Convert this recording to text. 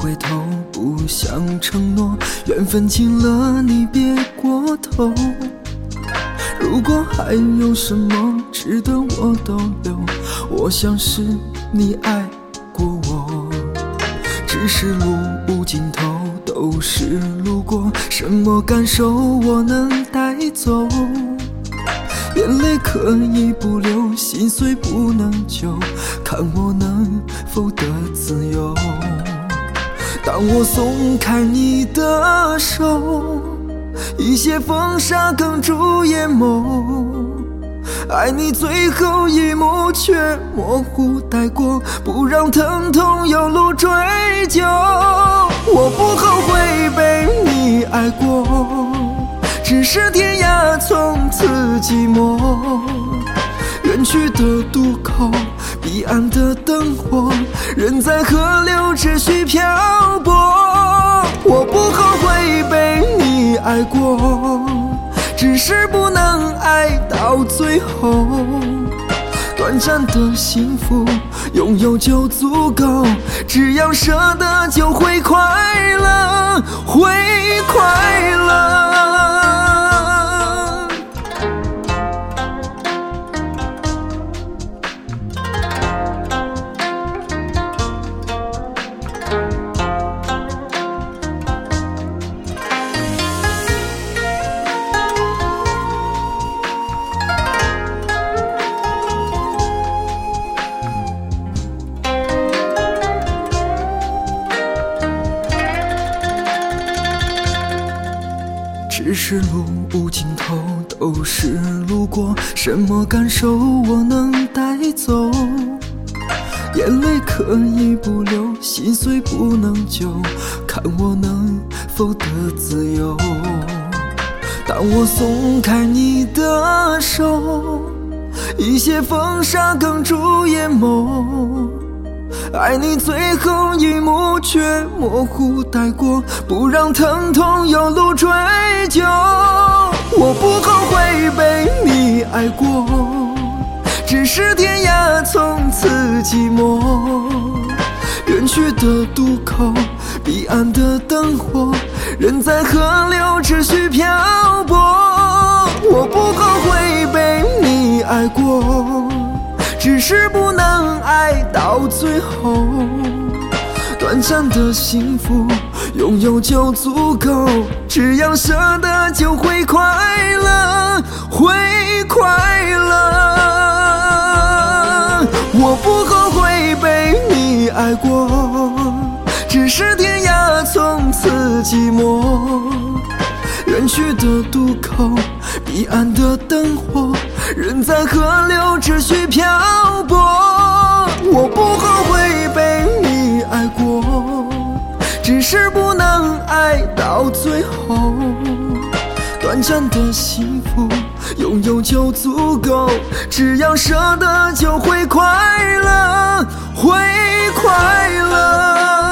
回头，不想承诺，缘分尽了，你别过头。如果还有什么值得我逗留，我想是你爱过我。只是路无尽头，都是路过，什么感受我能带走？眼泪可以不流，心碎不能救，看我能否得自由。当我松开你的手，一些风沙哽住眼眸。爱你最后一幕却模糊带过，不让疼痛有路追究。我不后悔被你爱过。只是天涯从此寂寞，远去的渡口，彼岸的灯火，人在河流只需漂泊。我不后悔被你爱过，只是不能爱到最后。短暂的幸福，拥有就足够，只要舍得就会快乐，会快乐。只是路无尽头，都是路过，什么感受我能带走？眼泪可以不流，心碎不能救，看我能否得自由。当我松开你的手，一些风沙哽住眼眸。爱你最后一幕却模糊带过，不让疼痛有路追究。我不后悔被你爱过，只是天涯从此寂寞。远去的渡口，彼岸的灯火，人在河流只需漂泊。我不后悔被你爱过。只是不能爱到最后，短暂的幸福拥有就足够，只要舍得就会快乐，会快乐。我不后悔被你爱过，只是天涯从此寂寞。远去的渡口，彼岸的灯火，人在河流只需漂泊。我不后悔被你爱过，只是不能爱到最后。短暂的幸福，拥有就足够，只要舍得就会快乐，会快乐。